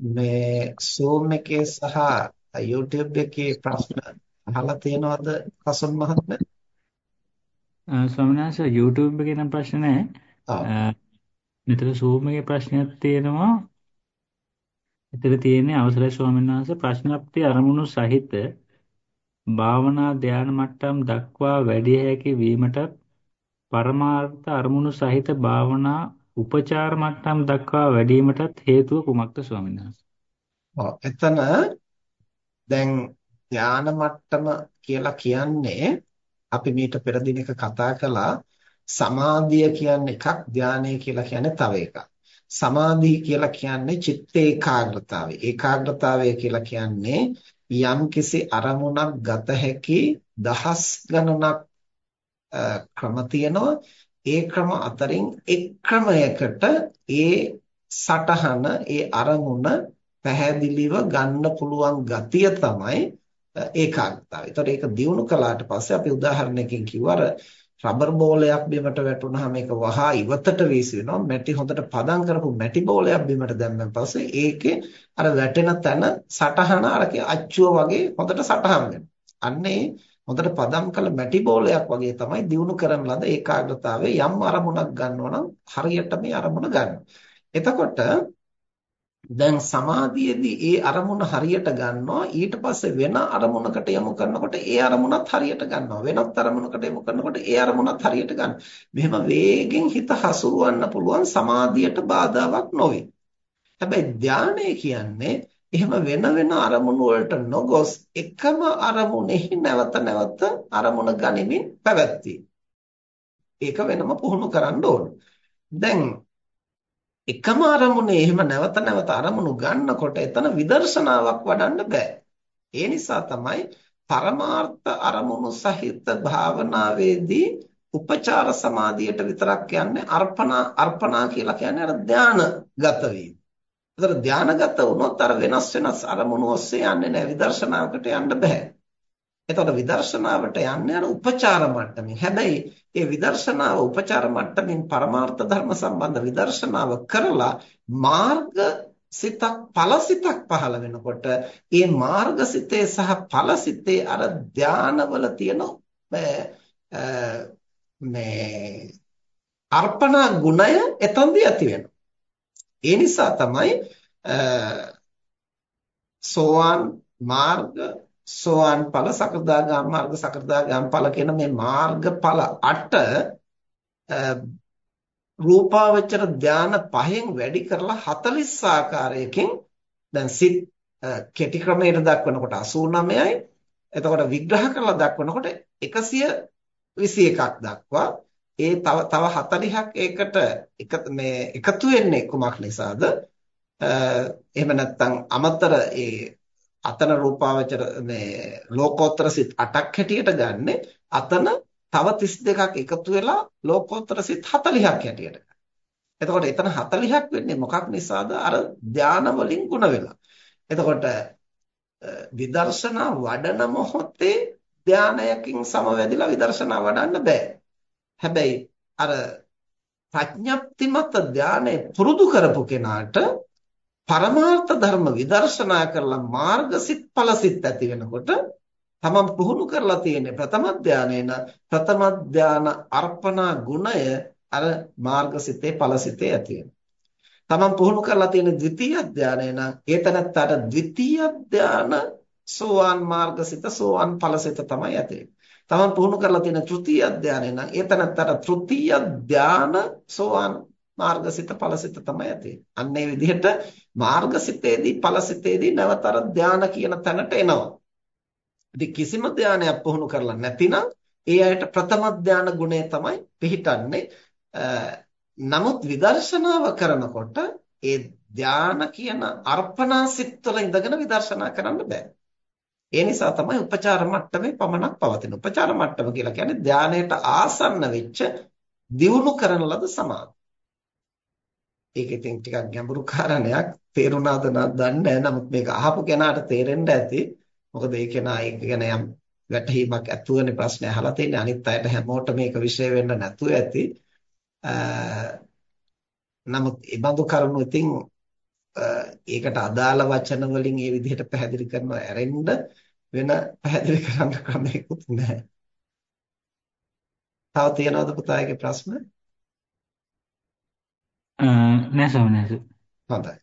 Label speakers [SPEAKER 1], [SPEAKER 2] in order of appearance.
[SPEAKER 1] මේ Zoom එකේ සහ YouTube එකේ ප්‍රශ්න අහලා තියෙනවද කසුන් මහත්මයා?
[SPEAKER 2] ස්වාමීන් වහන්සේ YouTube එකේ නම් ප්‍රශ්න නැහැ. මෙතන Zoom එකේ ප්‍රශ්නයක් තියෙනවා. එතන තියෙන්නේ අවසරයි ස්වාමීන් වහන්සේ ප්‍රශ්නප්ති අරමුණු සහිත භාවනා ධ්‍යාන මට්ටම් දක්වා වැඩි හැකි වීමටත් පරමාර්ථ අරමුණු සහිත භාවනා උපචාර මට්ටම් දක්වා වැඩිවීමටත් හේතුව කුමක්ද ස්වාමීන් වහන්සේ?
[SPEAKER 1] ඔව් එතන දැන් ධාන මට්ටම කියලා කියන්නේ අපි මීට පෙර දිනක කතා කළා සමාධිය කියන්නේ එකක් ධානය කියලා කියන්නේ තව එකක්. සමාධිය කියලා කියන්නේ චිත්ත ඒකාග්‍රතාවය. ඒකාග්‍රතාවය කියලා කියන්නේ යම්කිසි අරමුණක් ගත හැකි දහස් ගණනක් ක්‍රම තියෙනවා ඒ ක්‍රම අතරින් එක් ක්‍රමයකට ඒ සටහන ඒ අරමුණ පැහැදිලිව ගන්න පුළුවන් ගතිය තමයි ඒකාග්‍රතාවය. ඒතකොට ඒක දිනු කළාට පස්සේ අපි උදාහරණයකින් කිව්වා රබර් බෝලයක් බිමට වැටුනහම ඒක වහා ඉවතට වීසි වෙනවා. මැටි හොඳට පදම් කරපු මැටි බෝලයක් බිමට දැම්මන් පස්සේ ඒකේ අර වැටෙන තැන සටහන අරකේ අච්චුව වගේ හොඳට සටහන් වෙනවා. අන්නේ හොඳට පදම් කළ මැටි බෝලයක් වගේ තමයි දිනු කරන ලද ඒකාග්‍රතාවයේ යම් අරමුණක් ගන්නවා නම් හරියට මේ අරමුණ ගන්න. එතකොට දැන් සමාධියේදී ඒ අරමුණ හරියට ගන්නවා. ඊට පස්සේ වෙන අරමුණකට යොමු කරනකොට ඒ අරමුණත් හරියට ගන්නවා. වෙනත් අරමුණකට යොමු කරනකොට ඒ අරමුණත් හරියට ගන්නවා මෙහෙම වේගෙන් හිත හසුරවන්න පුළුවන් සමාධියට බාධාවක් නොවේ. හැබැයි ධානය කියන්නේ එහෙම වෙන වෙන අරමුණු වලට නොගොස් එකම අරමුණෙහි නැවත නැවත අරමුණ ගනිමින් පැවැත්වීම. ඒක වෙනම පුහුණු කරන්න ඕන. දැන් එකම අරමුණේ එහෙම නැවත නැවත අරමුණු ගන්නකොට එතන විදර්ශනාවක් වඩන්න බෑ. ඒ නිසා තමයි පරමාර්ථ අරමුණු සහිත භාවනාවේදී උපචාර සමාධියට විතරක් යන්නේ අර්පණා අර්පණා කියලා කියන්නේ අර ධානගත වීම. ඒතර ධානගත වුණොත් අර වෙනස් වෙනස් අරමුණු ඔස්සේ යන්නේ නැහැ විදර්ශනාවකට යන්න බෑ. එතකොට විදර්ශනාවට යන්නේ අර උපචාර මට්ටමින්. හැබැයි ඒ විදර්ශනාව උපචාර මට්ටමින් පරමාර්ථ ධර්ම සම්බන්ධ විදර්ශනාව කරලා මාර්ග සිතක් ඵලසිතක් පහළ වෙනකොට ඒ මාර්ගසිතේ සහ ඵලසිතේ අර ධානවල තියෙන මේ අර්පණා ගුණය එතනදී ඇති වෙනවා. ඒ නිසා තමයි සෝවාන් මාර්ග සෝවාන් ඵල සකදාගාම මාර්ග සකදාගාම ඵල කියන මේ මාර්ගඵල 8 රූපාවචර ධාන පහෙන් වැඩි කරලා 40 ආකාරයකින් දැන් සිත් කෙටි ක්‍රමයට දක්වනකොට 89යි එතකොට විග්‍රහ කරලා දක්වනකොට 121ක් දක්වා ඒ තව තව 40ක් ඒකට එක මේ එකතු වෙන්නේ කුමක් නිසාද එහෙම නැත්නම් අමතර ඒ අතන රූපාවචර මේ ලෝකෝත්තර සිත් 8ක් හැටියට ගන්නෙ අතන තව 32ක් එකතු වෙලා ලෝකෝත්තර සිත් 40ක් හැටියට එතකොට එතන 40ක් වෙන්නේ මොකක් නිසාද අර ධාන වලින් ಗುಣ වෙලා. එතකොට විදර්ශනා වඩන මොහොතේ ධානයකින් සමවැදිලා විදර්ශනා වඩන්න බෑ. හැබැයි අර ප්‍රඥප්තිමත් ධානය පුරුදු කරපු කෙනාට පරමාර්ථ ධර්ම විදර්ශනා කරලා මාර්ගසිත ඵලසිත ඇති වෙනකොට තමන් පුහුණු කරලා තියෙන ප්‍රථම ධානයේන ප්‍රථම ධාන අර්පණා ගුණය අර මාර්ගසිතේ ඵලසිතේ ඇති වෙනවා. තමන් පුහුණු කරලා තියෙන ද්විතීය ධානයේන ඒතනත්තට ද්විතීය ධාන සෝවාන් මාර්ගසිත සෝවාන් ඵලසිත තමයි ඇති වෙන්නේ. තමන් පුහුණු කරලා තියෙන තෘතීය ධානයේන ඒතනත්තට තෘතීය ධාන සෝවාන් මාර්ගසිත ඵලසිත තමයි ඇති අන්න ඒ විදිහට මාර්ගසිතේදී ඵලසිතේදී නැවතර ධාන කියන තැනට එනවා. ඉතින් කිසිම ධානයක් පුහුණු කරලා නැතිනම් ඒ අයට ප්‍රථම ධාන ගුණය තමයි පිහිටන්නේ. නමුත් විදර්ශනාව කරනකොට ඒ ධාන කියන අර්පණා සිත්වල ඉඳගෙන විදර්ශනා කරන්න බෑ. ඒ නිසා තමයි උපචාර මට්ටමේ පමණක් පවතින. උපචාර මට්ටම කියලා කියන්නේ ධානයට ආසන්න වෙච්ච දියුණු කරන ලද සමාධිය. ඒක ඉතින් ටිකක් ගැඹුරු කාරණයක් තේරුණාද දන්නේ නැහැ. නමුත් මේක අහපු කෙනාට තේරෙන්න ඇති. මොකද ඒ කෙනා ඒක ගැන යම් වැටහීමක් ඇතුවනේ ප්‍රශ්නේ අහලා තියෙන්නේ. අනිත් අයට හැමෝටම මේක විශ්ය වෙන්න නැතුව ඇති. නමුත් ඒ බඳු කරුණු ඉතින් ඒකට අදාළ වචන වලින් ඒ විදිහට පැහැදිලි කරනවා ඇරෙන්න වෙන පැහැදිලි කරන්න ක්‍රමයක්වත් නැහැ. තව තියෙනවද පුතාගේ ප්‍රශ්න?
[SPEAKER 2] නෑ ස්වාමීනි.
[SPEAKER 1] හොඳයි.